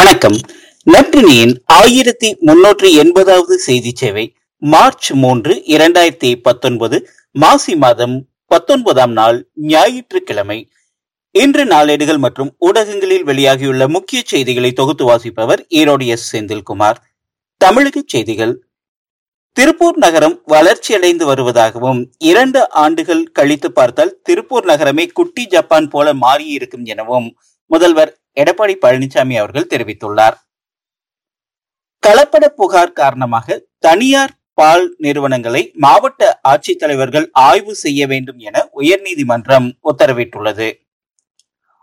வணக்கம். நற்றினியின் ஆயிரத்தி முன்னூற்றி எண்பதாவது செய்தி சேவை மார்ச் மூன்று இரண்டாயிரத்தி பத்தொன்பது மாசி மாதம் பத்தொன்பதாம் நாள் ஞாயிற்றுக்கிழமை. இன்று நாளேடுகள் மற்றும் ஊடகங்களில் வெளியாகியுள்ள முக்கிய செய்திகளை தொகுத்து வாசிப்பவர் ஈரோடு எஸ். செந்தில்குமார். தமிழக செய்திகள். திருப்பூர் நகரம் வளர்ச்சியடைந்து வருவதாகவும் இரண்டு ஆண்டுகள் கழித்து பார்த்தால் திருப்பூர் நகரமே குட்டி ஜப்பான் போல மாறியிருக்கும் எனவும் முதல்வர் எடப்பாடி பழனிசாமி அவர்கள் தெரிவித்துள்ளார். கலப்பட புகார் காரணமாக தனியார் பால் நிறுவனங்களை மாவட்ட ஆட்சித்தலைவர்கள் ஆய்வு செய்ய வேண்டும் என உயர்நீதிமன்றம் உத்தரவிட்டுள்ளது.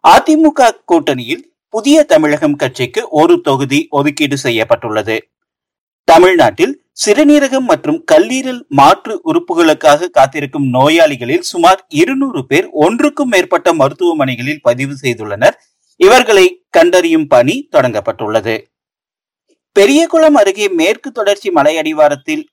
அதிமுக கூட்டணியில் புதிய தமிழகம் கட்சிக்கு ஒரு தொகுதி ஒதுக்கீடு செய்யப்பட்டுள்ளது. தமிழ்நாட்டில் சிறுநீரகம் மற்றும் கல்லீரல் மாற்று உறுப்புகளுக்காக காத்திருக்கும் நோயாளிகளில் சுமார் இருநூறு பேர் ஒன்றுக்கும் மேற்பட்ட மருத்துவமனைகளில் பதிவு செய்துள்ளனர். இவர்களை கண்டறியும் பணி தொடங்கப்பட்டுள்ளது. பெரியகுளம் அருகே மேற்கு தொடர்ச்சி மலை அடிவாரத்தில்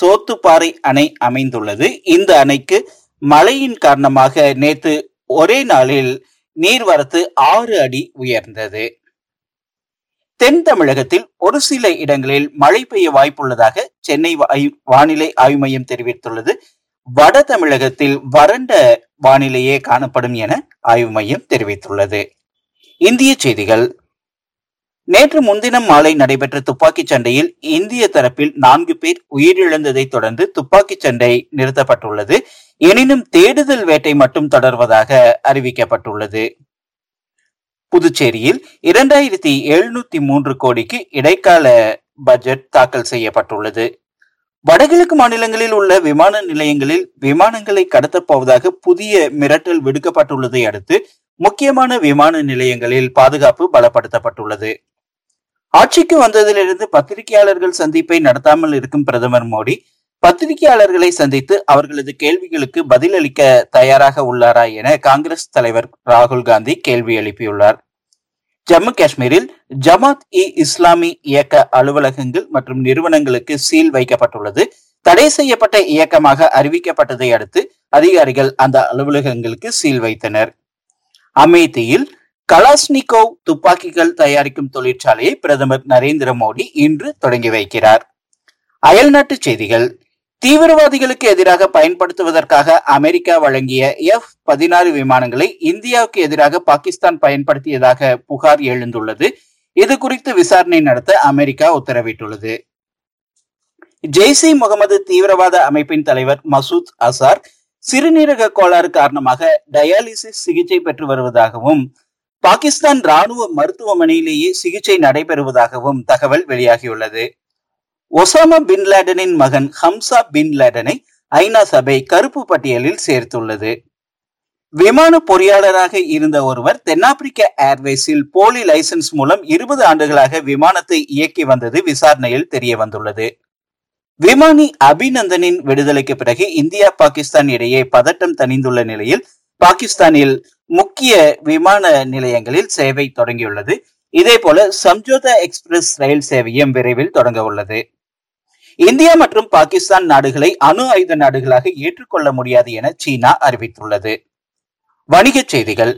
சோத்துப்பாறை அணை அமைந்துள்ளது. இந்த அணைக்கு மழையின் காரணமாக நேற்று ஒரே நாளில் நீர்வரத்து ஆறு அடி உயர்ந்தது. தென் தமிழகத்தில் ஒரு சில இடங்களில் மழை பெய்ய வாய்ப்புள்ளதாக சென்னை வானிலை ஆய்வு மையம் தெரிவித்துள்ளது. வட தமிழகத்தில் வறண்ட வானிலையே காணப்படும் என ஆய்வு மையம் தெரிவித்துள்ளது. இந்திய செய்திகள். நேற்று முன்தினம் மாலை நடைபெற்ற துப்பாக்கிச் சண்டையில் இந்திய தரப்பில் நான்கு பேர் உயிரிழந்ததை தொடர்ந்து துப்பாக்கிச் சண்டை நிறுத்தப்பட்டுள்ளது. எனினும் தேடுதல் வேட்டை மட்டும் தொடர்வதாக அறிவிக்கப்பட்டுள்ளது. புதுச்சேரியில் இரண்டாயிரத்தி எழுநூத்தி மூன்று கோடிக்கு இடைக்கால பட்ஜெட் தாக்கல் செய்யப்பட்டுள்ளது. வடகிழக்கு மாநிலங்களில் உள்ள விமான நிலையங்களில் விமானங்களை கடத்தப்போவதாக புதிய மிரட்டல் விடுக்கப்பட்டுள்ளதை அடுத்து முக்கியமான விமான நிலையங்களில் பாதுகாப்பு பலப்படுத்தப்பட்டுள்ளது. ஆட்சிக்கு வந்ததிலிருந்து பத்திரிகையாளர்கள் சந்திப்பை நடத்தாமல் இருக்கும் பிரதமர் மோடி பத்திரிகையாளர்களை சந்தித்து அவர்களது கேள்விகளுக்கு பதிலளிக்க தயாராக உள்ளாரா என காங்கிரஸ் தலைவர் ராகுல் காந்தி கேள்வி எழுப்பியுள்ளார். ஜம்மு காஷ்மீரில் ஜமாத் இ இஸ்லாமி இயக்க அலுவலகங்கள் மற்றும் நிறுவனங்களுக்கு சீல் வைக்கப்பட்டுள்ளது. தடை செய்யப்பட்ட இயக்கமாக அறிவிக்கப்பட்டதை அடுத்து அதிகாரிகள் அந்த அலுவலகங்களுக்கு சீல் வைத்தனர். அமேதியில் கலாஸ்னிகோவ் துப்பாக்கிகள் தயாரிக்கும் தொழிற்சாலையை பிரதமர் நரேந்திர மோடி இன்று தொடங்கி வைக்கிறார். அயல்நாட்டு செய்திகள். தீவிரவாதிகளுக்கு எதிராக பயன்படுத்துவதற்காக அமெரிக்கா வழங்கிய எஃப் பதினாறு விமானங்களை இந்தியாவுக்கு எதிராக பாகிஸ்தான் பயன்படுத்தியதாக புகார் எழுந்துள்ளது. இது குறித்து விசாரணை நடத்த அமெரிக்கா உத்தரவிட்டுள்ளது. ஜெய்சி முகமது தீவிரவாத அமைப்பின் தலைவர் மசூத் அசார் சிறுநீரக கோளாறு காரணமாக டயாலிசிஸ் சிகிச்சை பெற்று வருவதாகவும் பாகிஸ்தான் ராணுவ மருத்துவமனையிலேயே சிகிச்சை நடைபெறுவதாகவும் தகவல் வெளியாகியுள்ளது. ஒசாமா பின் லேடனின் மகன் ஹம்சா பின் லேடனை ஐநா சபை கருப்பு பட்டியலில் சேர்த்துள்ளது. விமான பொறியாளராக இருந்த ஒருவர் தென்னாப்பிரிக்க ஏர்வேஸில் போலி லைசன்ஸ் மூலம் இருபது ஆண்டுகளாக விமானத்தை இயக்கி வந்தது விசாரணையில் தெரிய வந்துள்ளது விமானி அபிநந்தனின் விடுதலைக்கு பிறகு இந்தியா பாகிஸ்தான் இடையே பதட்டம் தணிந்துள்ள நிலையில் பாகிஸ்தானில் முக்கிய விமான நிலையங்களில் சேவை தொடங்கியுள்ளது. இதே போல சம்ஜோதா எக்ஸ்பிரஸ் ரயில் சேவையும் விரைவில் தொடங்க உள்ளது. இந்தியா மற்றும் பாகிஸ்தான் நாடுகளை அணு ஆயுத நாடுகளாக ஏற்றுக்கொள்ள முடியாது என சீனா அறிவித்துள்ளது. வணிகச் செய்திகள்.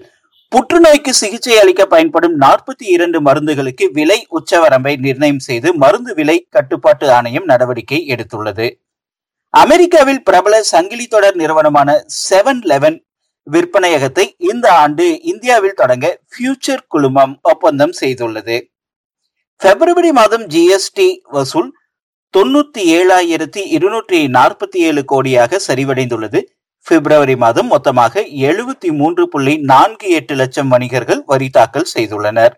புற்றுநோய்க்கு சிகிச்சை அளிக்க பயன்படும் நாற்பத்தி இரண்டு மருந்துகளுக்கு விலை உச்சவரம்பை நிர்ணயம் செய்து மருந்து விலை கட்டுப்பாட்டு ஆணையம் நடவடிக்கை எடுத்துள்ளது. அமெரிக்காவில் பிரபல சங்கிலி தொடர் நிறுவனமான செவன் லெவன் விற்பனையகத்தை இந்த ஆண்டு இந்தியாவில் தொடங்க ஃபியூச்சர் குழுமம் ஒப்பந்தம் செய்துள்ளது. பிப்ரவரி மாதம் ஜிஎஸ்டி வசூல் தொண்ணூத்தி ஏழாயிரத்தி இருநூற்றி நாற்பத்தி ஏழு கோடியாக சரிவடைந்துள்ளது. பிப்ரவரி மாதம் மொத்தமாக எழுபத்தி மூன்று புள்ளி நான்கு எட்டு லட்சம் வணிகர்கள் வரி தாக்கல் செய்துள்ளனர்.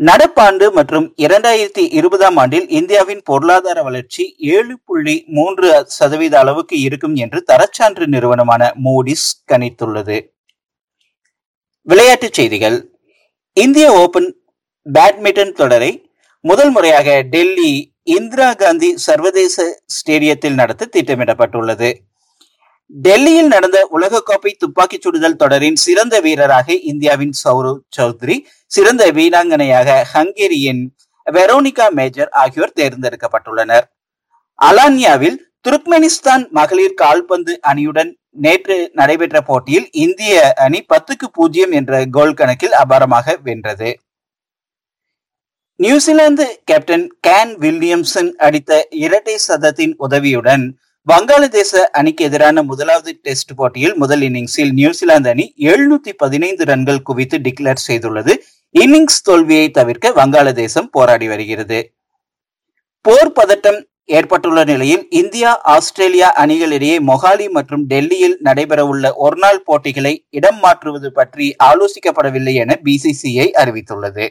நடப்பாண்டு மற்றும் இரண்டாயிரத்தி இருபதாம் ஆண்டில் இந்தியாவின் பொருளாதார வளர்ச்சி ஏழு புள்ளி மூன்று சதவீத அளவுக்கு இருக்கும் என்று தரச்சான்று நிறுவனமான மூடிஸ் கணித்துள்ளது. விளையாட்டுச் செய்திகள். இந்திய ஓபன் பேட்மிண்டன் தொடரை முதல் முறையாக டெல்லி இந்திரா காந்தி சர்வதேச ஸ்டேடியத்தில் நடத்த திட்டமிடப்பட்டுள்ளது. டெல்லியில் நடந்த உலகக்கோப்பை துப்பாக்கிச் சுடுதல் தொடரின் சிறந்த வீரராக இந்தியாவின் சௌரவ் சௌத்ரி சிறந்த வீராங்கனையாக ஹங்கேரியின் வெரோனிகா மேஜர் ஆகியோர் தேர்ந்தெடுக்கப்பட்டுள்ளனர். அலான்யாவில் துருக்மெனிஸ்தான் மகளிர் கால்பந்து அணியுடன் நேற்று நடைபெற்ற போட்டியில் இந்திய அணி பத்துக்கு பூஜ்ஜியம் என்ற கோல் கணக்கில் அபாரமாக வென்றது. நியூசிலாந்து கேப்டன் கேன் வில்லியம்சன் அடித்த இரட்டை சதத்தின் உதவியுடன் வங்காளதேச அணிக்கு எதிரான முதலாவது டெஸ்ட் போட்டியில் முதல் இன்னிங்ஸில் நியூசிலாந்து அணி எழுநூத்தி பதினைந்து ரன்கள் குவித்து டிக்ளேர் செய்துள்ளது. இன்னிங்ஸ் தோல்வியை தவிர்க்க வங்காளதேசம் போராடி வருகிறது. போர் பதட்டம் ஏற்பட்டுள்ள நிலையில் இந்தியா ஆஸ்திரேலியா அணிகளிடையே மொஹாலி மற்றும் டெல்லியில் நடைபெறவுள்ள ஒருநாள் போட்டிகளை இடம் மாற்றுவது பற்றி ஆலோசிக்கப்படவில்லை என பிசிசிஐ அறிவித்துள்ளது.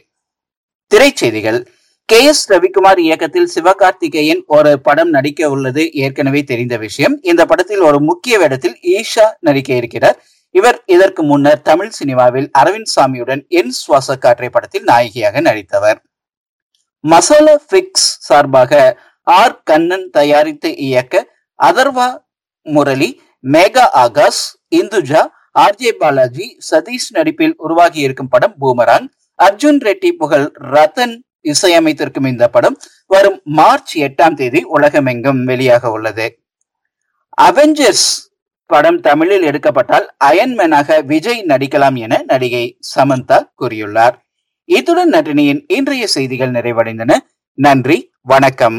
திரைச்செய்திகள். கே எஸ் ரவிக்குமார் இயக்கத்தில் சிவகார்த்திகேயன் ஒரு படம் நடிக்க உள்ளது ஏற்கனவே தெரிந்த விஷயம். இந்த படத்தில் ஒரு முக்கிய வேடத்தில் ஈஷா நடிக்க இருக்கிறார். இவர் இதற்கு முன்னர் தமிழ் சினிமாவில் அரவிந்த் சாமியுடன் என் சுவாச காற்றை படத்தில் நாயகியாக நடித்தவர். மசாலா பிக்ஸ் சார்பாக ஆர் கண்ணன் தயாரித்து இயக்க அதர்வா முரளி மேகா ஆகாஷ் இந்துஜா ஆர்ஜே பாலாஜி சதீஷ் நடிப்பில் உருவாகி இருக்கும் படம் பூமராங் அர்ஜுன் ரெட்டி புகழ் ரத்தன் இசையமைத்திருக்கும் இந்த படம் வரும் மார்ச் எட்டாம் தேதி உலகமெங்கும் வெளியாக உள்ளது. அவெஞ்சர்ஸ் படம் தமிழில் எடுக்கப்பட்டால் அயன்மேனாக விஜய் நடிக்கலாம் என நடிகை சமந்தா கூறியுள்ளார். இத்துடன் நட்டினியின் இன்றைய செய்திகள் நிறைவடைந்தன. நன்றி வணக்கம்.